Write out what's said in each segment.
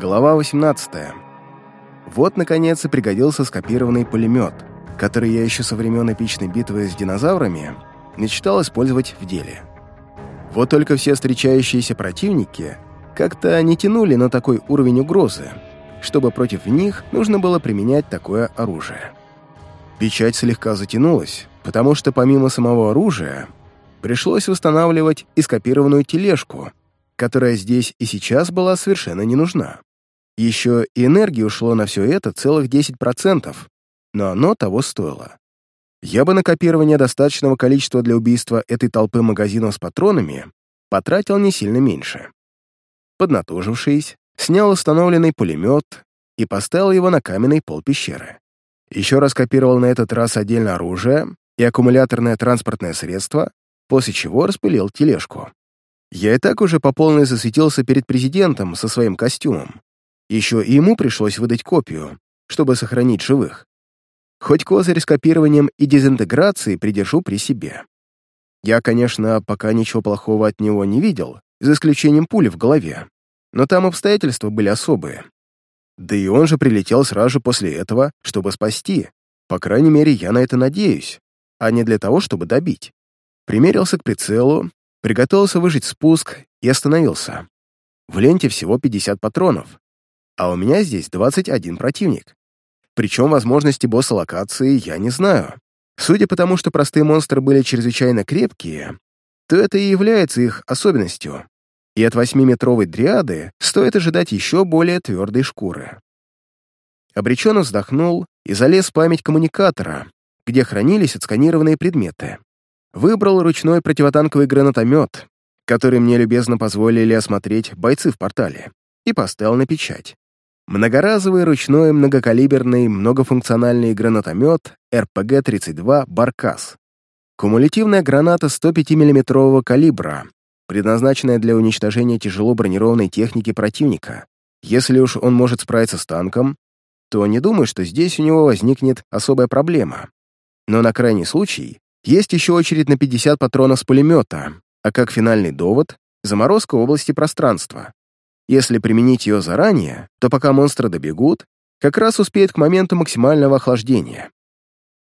Глава 18. Вот, наконец, и пригодился скопированный пулемет, который я еще со времен эпичной битвы с динозаврами мечтал использовать в деле. Вот только все встречающиеся противники как-то не тянули на такой уровень угрозы, чтобы против них нужно было применять такое оружие. Печать слегка затянулась, потому что помимо самого оружия пришлось восстанавливать и скопированную тележку, которая здесь и сейчас была совершенно не нужна. Еще и энергии ушло на все это целых 10%, но оно того стоило. Я бы на копирование достаточного количества для убийства этой толпы магазинов с патронами потратил не сильно меньше. Поднатужившись, снял установленный пулемет и поставил его на каменный пол пещеры. Еще раз копировал на этот раз отдельно оружие и аккумуляторное транспортное средство, после чего распылил тележку. Я и так уже по полной засветился перед президентом со своим костюмом. Еще и ему пришлось выдать копию, чтобы сохранить живых. Хоть козырь с копированием и дезинтеграцией придержу при себе. Я, конечно, пока ничего плохого от него не видел, за исключением пули в голове, но там обстоятельства были особые. Да и он же прилетел сразу после этого, чтобы спасти. По крайней мере, я на это надеюсь, а не для того, чтобы добить. Примерился к прицелу, приготовился выжить спуск и остановился. В ленте всего 50 патронов, а у меня здесь 21 противник. Причем возможности босса локации я не знаю. Судя по тому, что простые монстры были чрезвычайно крепкие, то это и является их особенностью. И от восьмиметровой дриады стоит ожидать еще более твердой шкуры. Обреченно вздохнул и залез в память коммуникатора, где хранились отсканированные предметы. Выбрал ручной противотанковый гранатомет, который мне любезно позволили осмотреть бойцы в портале, и поставил на печать. Многоразовый ручной многокалиберный многофункциональный гранатомет РПГ-32 «Баркас». Кумулятивная граната 105 миллиметрового калибра, предназначенная для уничтожения тяжело бронированной техники противника. Если уж он может справиться с танком, то не думаю, что здесь у него возникнет особая проблема. Но на крайний случай есть еще очередь на 50 патронов с пулемета, а как финальный довод — заморозка области пространства. Если применить ее заранее, то пока монстры добегут, как раз успеет к моменту максимального охлаждения.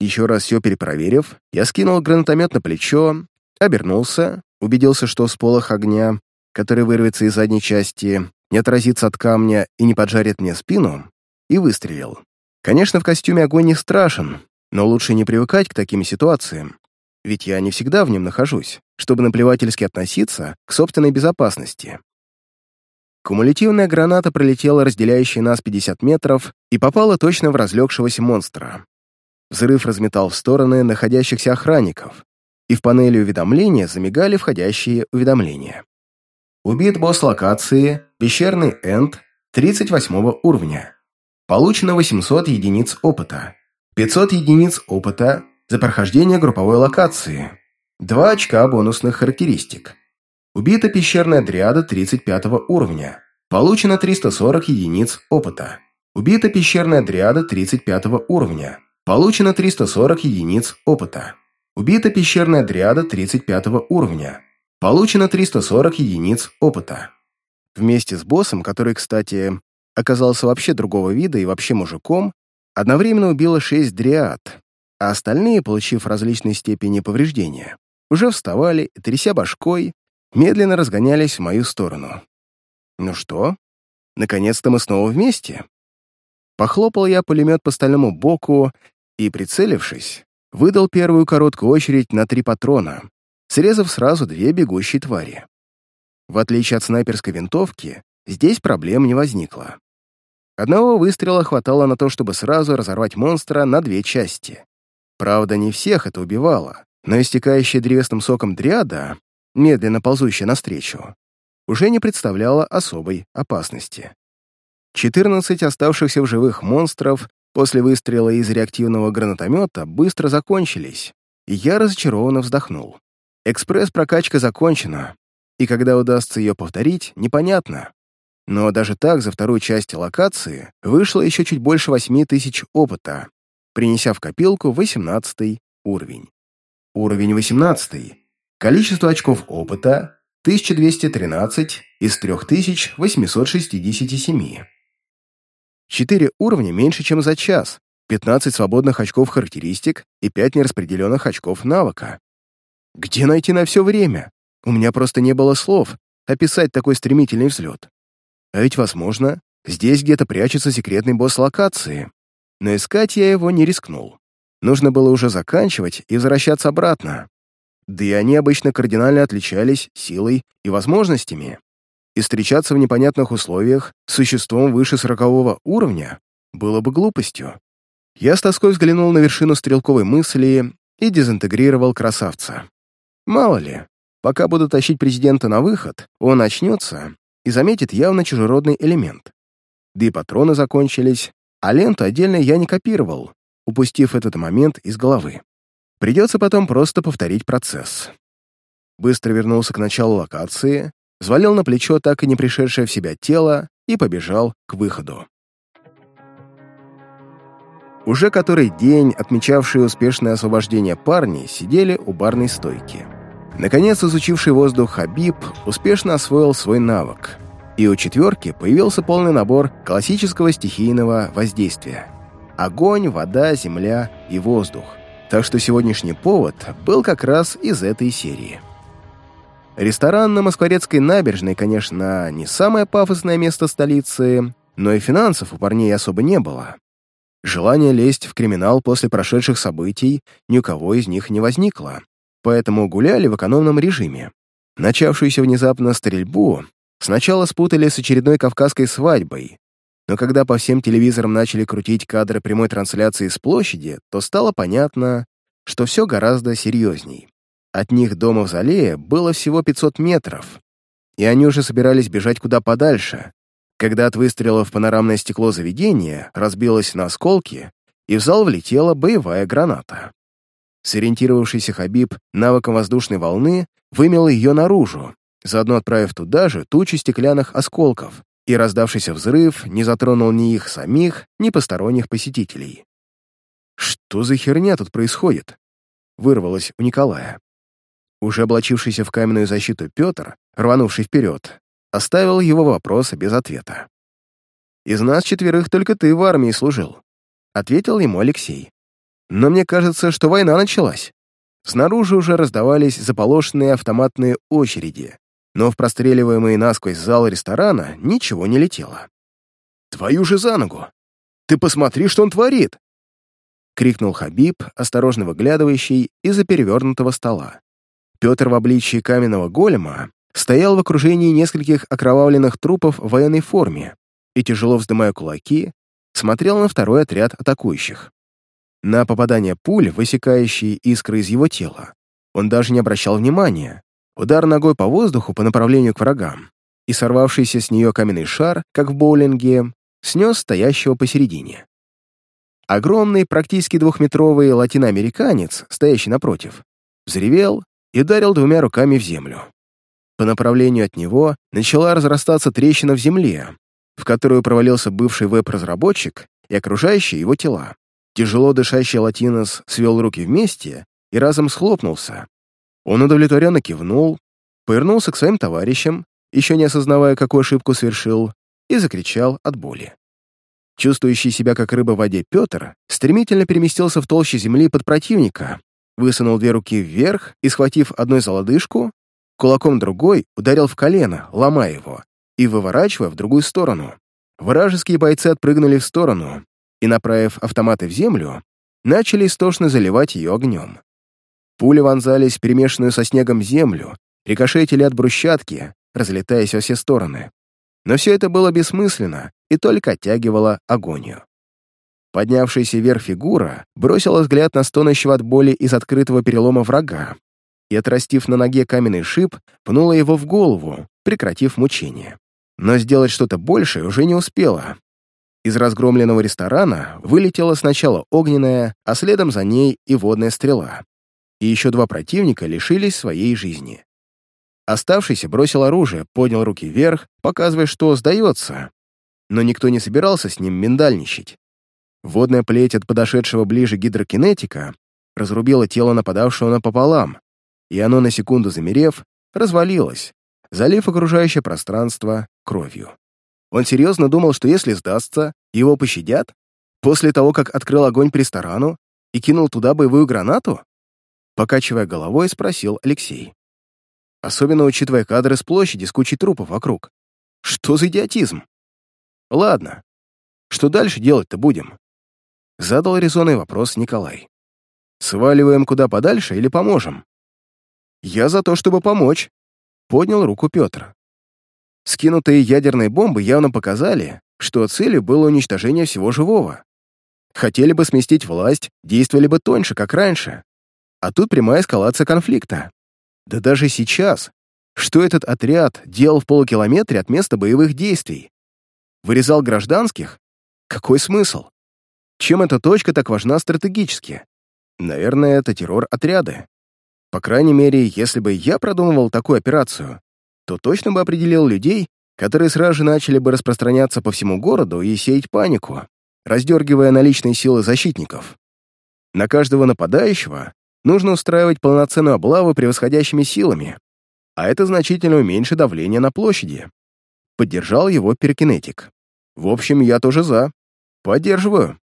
Еще раз все перепроверив, я скинул гранатомет на плечо, обернулся, убедился, что сполох огня, который вырвется из задней части, не отразится от камня и не поджарит мне спину, и выстрелил. Конечно, в костюме огонь не страшен, но лучше не привыкать к таким ситуациям, ведь я не всегда в нем нахожусь, чтобы наплевательски относиться к собственной безопасности. Кумулятивная граната пролетела разделяющие нас 50 метров и попала точно в разлегшегося монстра. Взрыв разметал в стороны находящихся охранников, и в панели уведомления замигали входящие уведомления. Убит босс локации, пещерный энд, 38 уровня. Получено 800 единиц опыта. 500 единиц опыта за прохождение групповой локации. 2 очка бонусных характеристик. Убита пещерная дриада 35 уровня. Получено 340 единиц опыта. Убита пещерная дриада 35 уровня. Получено 340 единиц опыта. Убита пещерная дриада 35 уровня. Получено 340 единиц опыта. Вместе с боссом, который, кстати, оказался вообще другого вида и вообще мужиком, одновременно убило 6 дриад, а остальные, получив различные степени повреждения, уже вставали тряся башкой, медленно разгонялись в мою сторону. «Ну что? Наконец-то мы снова вместе?» Похлопал я пулемет по стальному боку и, прицелившись, выдал первую короткую очередь на три патрона, срезав сразу две бегущие твари. В отличие от снайперской винтовки, здесь проблем не возникло. Одного выстрела хватало на то, чтобы сразу разорвать монстра на две части. Правда, не всех это убивало, но истекающая древесным соком дриада медленно ползущая навстречу, уже не представляла особой опасности. 14 оставшихся в живых монстров после выстрела из реактивного гранатомета быстро закончились, и я разочарованно вздохнул. Экспресс-прокачка закончена, и когда удастся ее повторить, непонятно. Но даже так за вторую часть локации вышло еще чуть больше 8 тысяч опыта, принеся в копилку 18 уровень. Уровень 18 Количество очков опыта – 1213 из 3867. Четыре уровня меньше, чем за час, 15 свободных очков характеристик и 5 нераспределенных очков навыка. Где найти на все время? У меня просто не было слов описать такой стремительный взлет. А ведь, возможно, здесь где-то прячется секретный босс локации. Но искать я его не рискнул. Нужно было уже заканчивать и возвращаться обратно. Да и они обычно кардинально отличались силой и возможностями. И встречаться в непонятных условиях с существом выше сорокового уровня было бы глупостью. Я с тоской взглянул на вершину стрелковой мысли и дезинтегрировал красавца. Мало ли, пока буду тащить президента на выход, он очнется и заметит явно чужеродный элемент. Да и патроны закончились, а ленту отдельно я не копировал, упустив этот момент из головы. Придется потом просто повторить процесс. Быстро вернулся к началу локации, взвалил на плечо так и не пришедшее в себя тело и побежал к выходу. Уже который день отмечавшие успешное освобождение парни сидели у барной стойки. Наконец, изучивший воздух Хабиб успешно освоил свой навык, и у четверки появился полный набор классического стихийного воздействия. Огонь, вода, земля и воздух. Так что сегодняшний повод был как раз из этой серии. Ресторан на Москворецкой набережной, конечно, не самое пафосное место столицы, но и финансов у парней особо не было. Желание лезть в криминал после прошедших событий ни у кого из них не возникло, поэтому гуляли в экономном режиме. Начавшуюся внезапно стрельбу сначала спутали с очередной кавказской свадьбой, но когда по всем телевизорам начали крутить кадры прямой трансляции с площади, то стало понятно, что все гораздо серьезней. От них до мавзолея было всего 500 метров, и они уже собирались бежать куда подальше, когда от выстрелов панорамное стекло заведения разбилось на осколки, и в зал влетела боевая граната. Сориентировавшийся Хабиб навыком воздушной волны вымел ее наружу, заодно отправив туда же тучу стеклянных осколков, и раздавшийся взрыв не затронул ни их самих, ни посторонних посетителей. «Что за херня тут происходит?» — вырвалось у Николая. Уже облачившийся в каменную защиту Петр, рванувший вперед, оставил его вопрос без ответа. «Из нас четверых только ты в армии служил», — ответил ему Алексей. «Но мне кажется, что война началась». Снаружи уже раздавались заполошенные автоматные очереди, но в простреливаемый насквозь зал ресторана ничего не летело. «Твою же за ногу! Ты посмотри, что он творит!» — крикнул Хабиб, осторожно выглядывающий из-за перевернутого стола. Петр в обличии каменного голема стоял в окружении нескольких окровавленных трупов в военной форме и, тяжело вздымая кулаки, смотрел на второй отряд атакующих. На попадание пуль, высекающие искры из его тела, он даже не обращал внимания. Удар ногой по воздуху по направлению к врагам и сорвавшийся с нее каменный шар, как в боулинге, снес стоящего посередине. Огромный, практически двухметровый латиноамериканец, стоящий напротив, взревел и ударил двумя руками в землю. По направлению от него начала разрастаться трещина в земле, в которую провалился бывший веб-разработчик и окружающие его тела. Тяжело дышащий латинос свел руки вместе и разом схлопнулся. Он удовлетворенно кивнул, повернулся к своим товарищам, еще не осознавая, какую ошибку совершил, и закричал от боли. Чувствующий себя как рыба в воде Петр стремительно переместился в толще земли под противника, высунул две руки вверх и, схватив одной за лодыжку, Кулаком другой ударил в колено, ломая его, и выворачивая в другую сторону. Вражеские бойцы отпрыгнули в сторону и, направив автоматы в землю, начали истошно заливать ее огнем. Пули вонзались в перемешанную со снегом землю, рикошетили от брусчатки, разлетаясь во все стороны. Но все это было бессмысленно и только оттягивало агонию. Поднявшаяся вверх фигура бросила взгляд на стонущего от боли из открытого перелома врага, и, отрастив на ноге каменный шип, пнула его в голову, прекратив мучение. Но сделать что-то большее уже не успела. Из разгромленного ресторана вылетела сначала огненная, а следом за ней и водная стрела. И еще два противника лишились своей жизни. Оставшийся бросил оружие, поднял руки вверх, показывая, что сдается. Но никто не собирался с ним миндальничать. Водная плеть от подошедшего ближе гидрокинетика разрубила тело нападавшего напополам, и оно, на секунду замерев, развалилось, залив окружающее пространство кровью. Он серьезно думал, что если сдастся, его пощадят? После того, как открыл огонь по ресторану и кинул туда боевую гранату? Покачивая головой, спросил Алексей. Особенно учитывая кадры с площади с кучей трупов вокруг. Что за идиотизм? Ладно. Что дальше делать-то будем? Задал резонный вопрос Николай. Сваливаем куда подальше или поможем? Я за то, чтобы помочь. Поднял руку Петр. Скинутые ядерные бомбы явно показали, что целью было уничтожение всего живого. Хотели бы сместить власть, действовали бы тоньше, как раньше. А тут прямая эскалация конфликта. Да даже сейчас. Что этот отряд делал в полукилометре от места боевых действий? Вырезал гражданских? Какой смысл? Чем эта точка так важна стратегически? Наверное, это террор отряда. По крайней мере, если бы я продумывал такую операцию, то точно бы определил людей, которые сразу же начали бы распространяться по всему городу и сеять панику, раздергивая наличные силы защитников. На каждого нападающего нужно устраивать полноценную облаву превосходящими силами, а это значительно уменьшит давление на площади. Поддержал его перекинетик. В общем, я тоже за. Поддерживаю.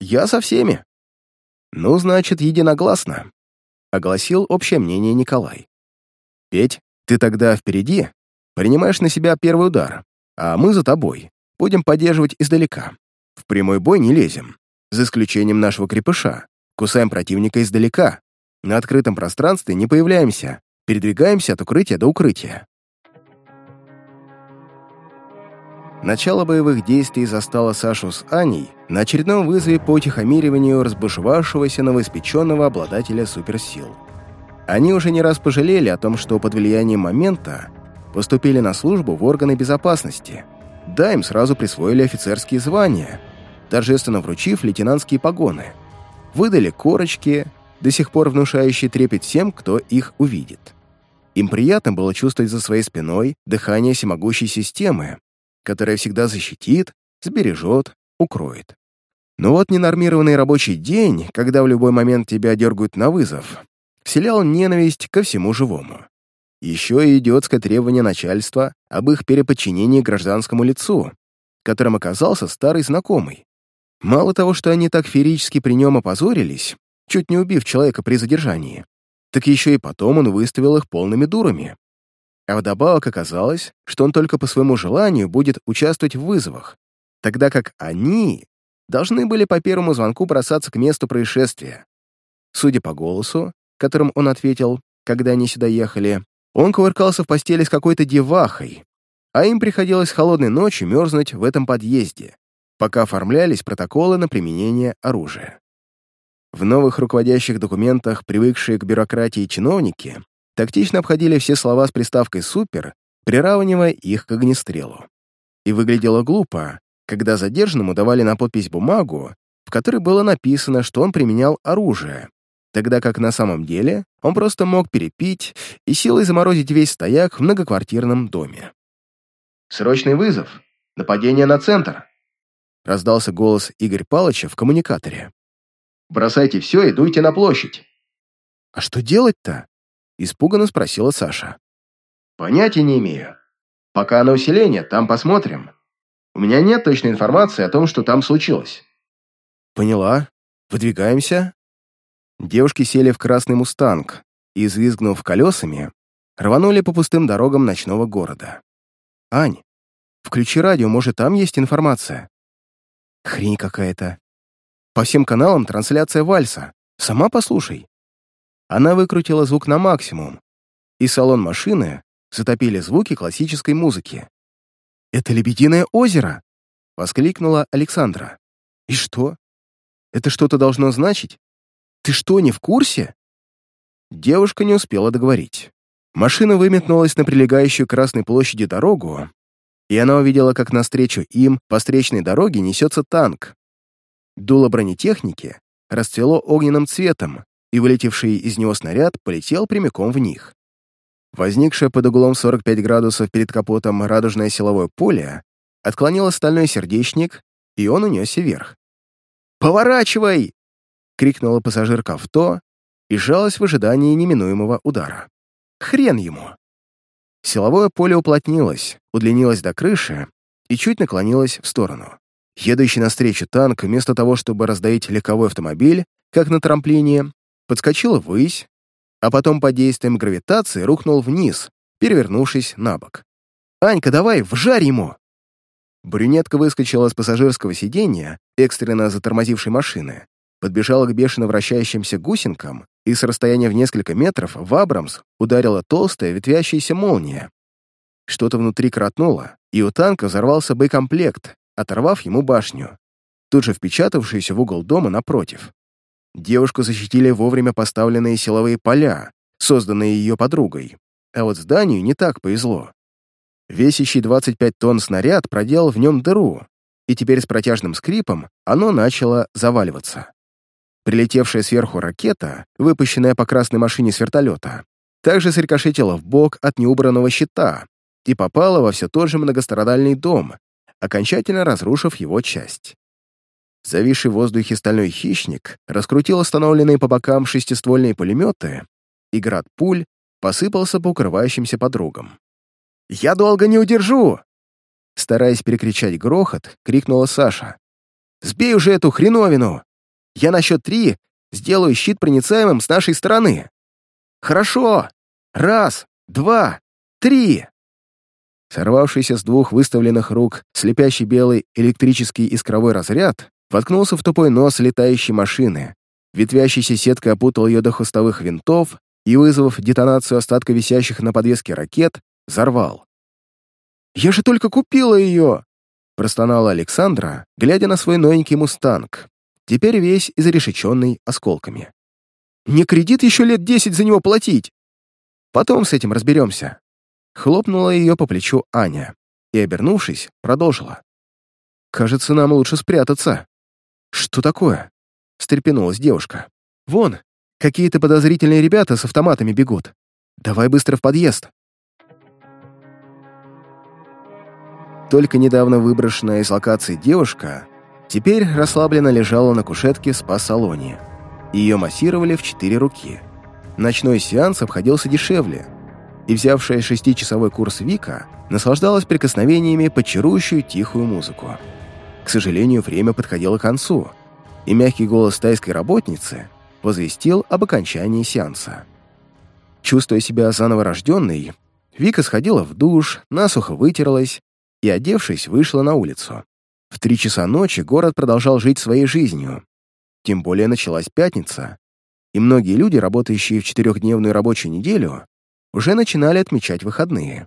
Я со всеми. Ну, значит, единогласно. Огласил общее мнение Николай. Петь, ты тогда впереди, принимаешь на себя первый удар, а мы за тобой. Будем поддерживать издалека. В прямой бой не лезем, за исключением нашего крепыша. Кусаем противника издалека. На открытом пространстве не появляемся, передвигаемся от укрытия до укрытия. Начало боевых действий застало Сашу с Аней на очередном вызове по утихомириванию разбушевавшегося новоиспеченного обладателя суперсил. Они уже не раз пожалели о том, что под влиянием момента поступили на службу в органы безопасности. Да, им сразу присвоили офицерские звания, торжественно вручив лейтенантские погоны. Выдали корочки, до сих пор внушающие трепет всем, кто их увидит. Им приятно было чувствовать за своей спиной дыхание всемогущей системы, которая всегда защитит, сбережет, укроет. Но вот ненормированный рабочий день, когда в любой момент тебя дергают на вызов, вселял ненависть ко всему живому. Еще и идиотское требование начальства об их переподчинении гражданскому лицу, которым оказался старый знакомый. Мало того, что они так феерически при нем опозорились, чуть не убив человека при задержании, так еще и потом он выставил их полными дурами. А вдобавок оказалось, что он только по своему желанию будет участвовать в вызовах, тогда как они должны были по первому звонку бросаться к месту происшествия. Судя по голосу, которым он ответил, когда они сюда ехали, он кувыркался в постели с какой-то девахой, а им приходилось холодной ночью мерзнуть в этом подъезде, пока оформлялись протоколы на применение оружия. В новых руководящих документах, привыкшие к бюрократии чиновники, тактично обходили все слова с приставкой «супер», приравнивая их к огнестрелу. И выглядело глупо, когда задержанному давали на подпись бумагу, в которой было написано, что он применял оружие, тогда как на самом деле он просто мог перепить и силой заморозить весь стояк в многоквартирном доме. «Срочный вызов! Нападение на центр!» раздался голос Игоря Палыча в коммуникаторе. Бросайте все и дуйте на площадь». «А что делать-то?» — испуганно спросила Саша. «Понятия не имею. Пока на усиление, там посмотрим. У меня нет точной информации о том, что там случилось». «Поняла. Выдвигаемся?» Девушки сели в красный «Мустанг» и, извизгнув колесами, рванули по пустым дорогам ночного города. «Ань, включи радио, может, там есть информация?» «Хрень какая-то», по всем каналам трансляция вальса. Сама послушай». Она выкрутила звук на максимум, и салон машины затопили звуки классической музыки. «Это Лебединое озеро!» — воскликнула Александра. «И что? Это что-то должно значить? Ты что, не в курсе?» Девушка не успела договорить. Машина выметнулась на прилегающую к Красной площади дорогу, и она увидела, как навстречу им по встречной дороге несется танк, Дуло бронетехники расцвело огненным цветом, и вылетевший из него снаряд полетел прямиком в них. Возникшее под углом 45 градусов перед капотом радужное силовое поле отклонило стальной сердечник, и он унесся вверх. «Поворачивай!» — крикнула пассажирка авто и жалась в ожидании неминуемого удара. «Хрен ему!» Силовое поле уплотнилось, удлинилось до крыши и чуть наклонилась в сторону. Едущий навстречу танк, вместо того, чтобы раздавить легковой автомобиль, как на трамплине, подскочил ввысь, а потом под действием гравитации рухнул вниз, перевернувшись на бок. «Анька, давай, вжарь ему!» Брюнетка выскочила с пассажирского сиденья, экстренно затормозившей машины, подбежала к бешено вращающимся гусенкам и с расстояния в несколько метров в Абрамс ударила толстая ветвящаяся молния. Что-то внутри кротнуло, и у танка взорвался боекомплект, оторвав ему башню, тут же впечатавшуюся в угол дома напротив. Девушку защитили вовремя поставленные силовые поля, созданные ее подругой, а вот зданию не так повезло. Весящий 25 тонн снаряд проделал в нем дыру, и теперь с протяжным скрипом оно начало заваливаться. Прилетевшая сверху ракета, выпущенная по красной машине с вертолета, также срикошетила в бок от неубранного щита и попала во все тот же многострадальный дом, окончательно разрушив его часть. Зависший в воздухе стальной хищник раскрутил установленные по бокам шестиствольные пулеметы, и град пуль посыпался по укрывающимся подругам. «Я долго не удержу!» Стараясь перекричать грохот, крикнула Саша. «Сбей уже эту хреновину! Я на счет три сделаю щит проницаемым с нашей стороны!» «Хорошо! Раз, два, три!» Сорвавшийся с двух выставленных рук слепящий белый электрический искровой разряд воткнулся в тупой нос летающей машины. Ветвящейся сеткой опутал ее до хвостовых винтов и, вызвав детонацию остатка висящих на подвеске ракет, взорвал. «Я же только купила ее!» простонала Александра, глядя на свой новенький «Мустанг», теперь весь изрешеченный осколками. «Не кредит еще лет десять за него платить!» «Потом с этим разберемся», Хлопнула ее по плечу Аня и, обернувшись, продолжила. «Кажется, нам лучше спрятаться». «Что такое?» — встрепенулась девушка. «Вон, какие-то подозрительные ребята с автоматами бегут. Давай быстро в подъезд». Только недавно выброшенная из локации девушка теперь расслабленно лежала на кушетке в спа-салоне. Ее массировали в четыре руки. Ночной сеанс обходился дешевле — и взявшая шестичасовой курс Вика наслаждалась прикосновениями под чарующую тихую музыку. К сожалению, время подходило к концу, и мягкий голос тайской работницы возвестил об окончании сеанса. Чувствуя себя заново рожденной, Вика сходила в душ, насухо вытерлась и, одевшись, вышла на улицу. В три часа ночи город продолжал жить своей жизнью. Тем более началась пятница, и многие люди, работающие в четырехдневную рабочую неделю, уже начинали отмечать выходные.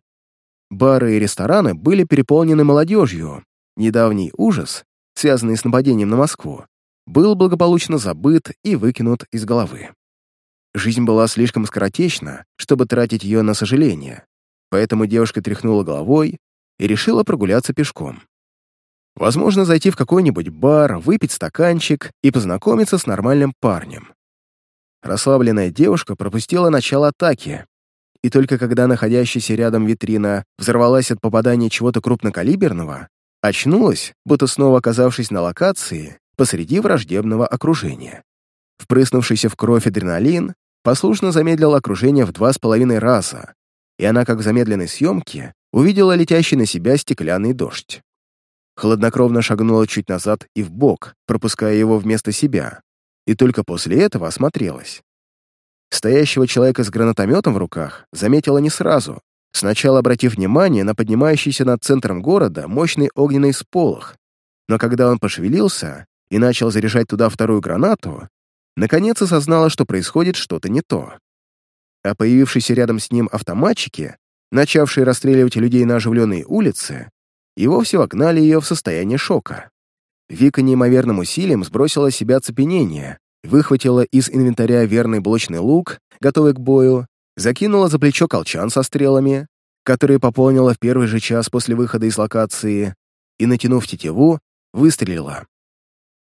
Бары и рестораны были переполнены молодежью. Недавний ужас, связанный с нападением на Москву, был благополучно забыт и выкинут из головы. Жизнь была слишком скоротечна, чтобы тратить ее на сожаление, поэтому девушка тряхнула головой и решила прогуляться пешком. Возможно, зайти в какой-нибудь бар, выпить стаканчик и познакомиться с нормальным парнем. Расслабленная девушка пропустила начало атаки, и только когда находящаяся рядом витрина взорвалась от попадания чего-то крупнокалиберного, очнулась, будто снова оказавшись на локации посреди враждебного окружения. Впрыснувшийся в кровь адреналин послушно замедлил окружение в два с половиной раза, и она, как в замедленной съемке, увидела летящий на себя стеклянный дождь. Хладнокровно шагнула чуть назад и в бок, пропуская его вместо себя, и только после этого осмотрелась. Стоящего человека с гранатометом в руках заметила не сразу, сначала обратив внимание на поднимающийся над центром города мощный огненный сполох, но когда он пошевелился и начал заряжать туда вторую гранату, наконец осознала, что происходит что-то не то. А появившиеся рядом с ним автоматчики, начавшие расстреливать людей на оживленной улице, и вовсе вогнали ее в состояние шока. Вика неимоверным усилием сбросила с себя оцепенение, выхватила из инвентаря верный блочный лук, готовый к бою, закинула за плечо колчан со стрелами, которые пополнила в первый же час после выхода из локации, и, натянув тетиву, выстрелила.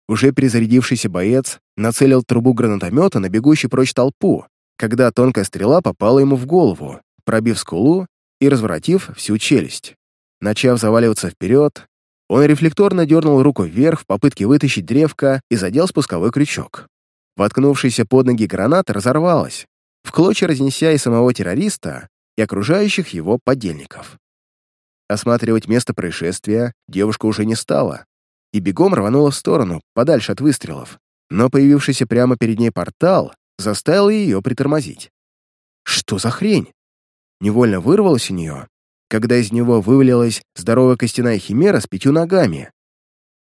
Уже перезарядившийся боец нацелил трубу гранатомета на бегущий прочь толпу, когда тонкая стрела попала ему в голову, пробив скулу и разворотив всю челюсть. Начав заваливаться вперед, он рефлекторно дернул руку вверх в попытке вытащить древко и задел спусковой крючок. Воткнувшаяся под ноги граната разорвалась, в клочья разнеся и самого террориста, и окружающих его подельников. Осматривать место происшествия девушка уже не стала и бегом рванула в сторону, подальше от выстрелов, но появившийся прямо перед ней портал заставил ее притормозить. Что за хрень? Невольно вырвалось у нее, когда из него вывалилась здоровая костяная химера с пятью ногами.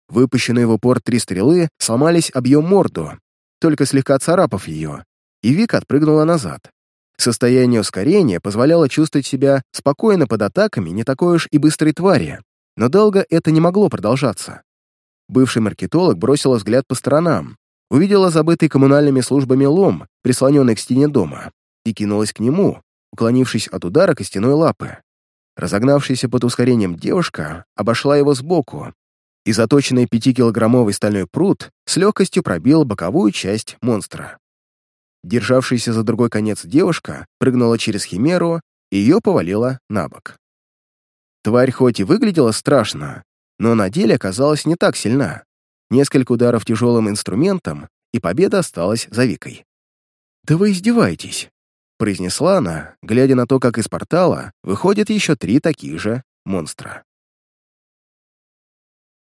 Выпущенные в упор три стрелы сломались об ее морду, только слегка царапав ее, и Вика отпрыгнула назад. Состояние ускорения позволяло чувствовать себя спокойно под атаками не такой уж и быстрой твари, но долго это не могло продолжаться. Бывший маркетолог бросила взгляд по сторонам, увидела забытый коммунальными службами лом, прислоненный к стене дома, и кинулась к нему, уклонившись от удара костяной лапы. Разогнавшаяся под ускорением девушка обошла его сбоку, и заточенный пятикилограммовый стальной пруд с легкостью пробил боковую часть монстра. Державшаяся за другой конец девушка прыгнула через химеру и ее повалила на бок. Тварь хоть и выглядела страшно, но на деле оказалась не так сильна. Несколько ударов тяжелым инструментом, и победа осталась за Викой. «Да вы издеваетесь», — произнесла она, глядя на то, как из портала выходят еще три таких же монстра.